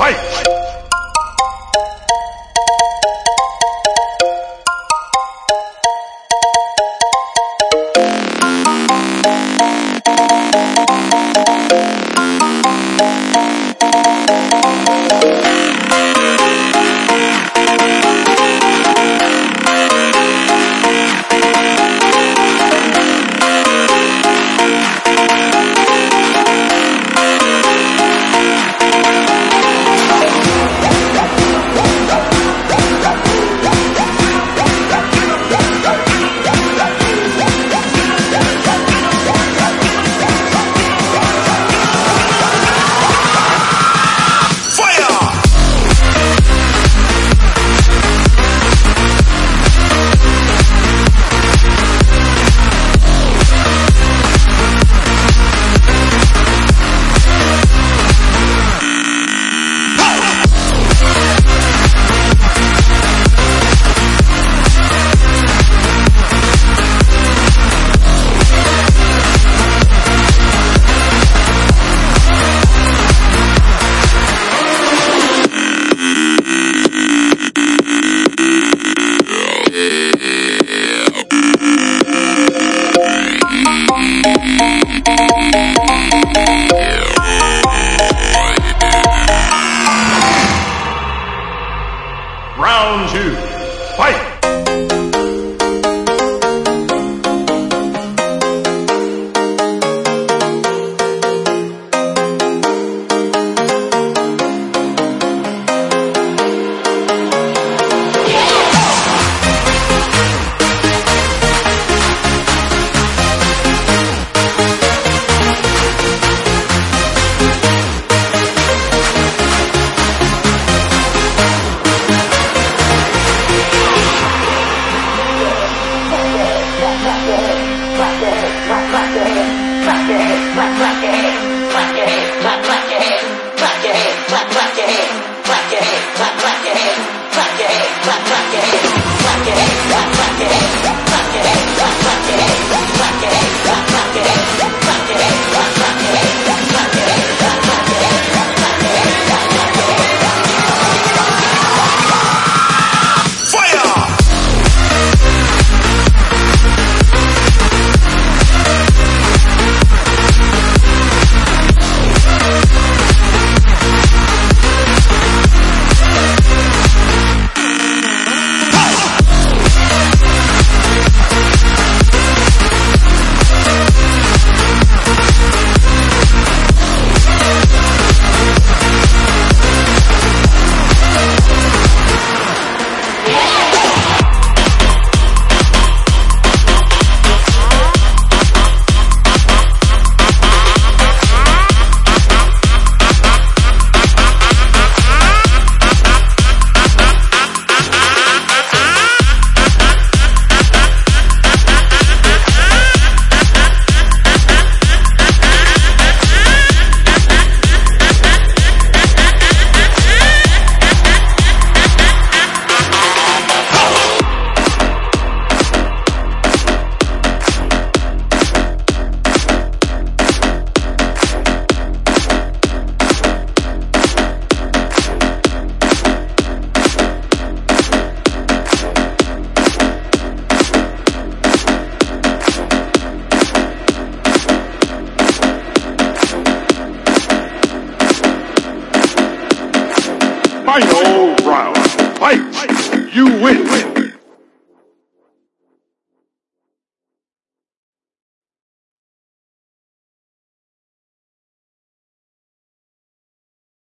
Round one. Fight! Round Fuck it, fuck, fuck it. Final round. Fight! You win!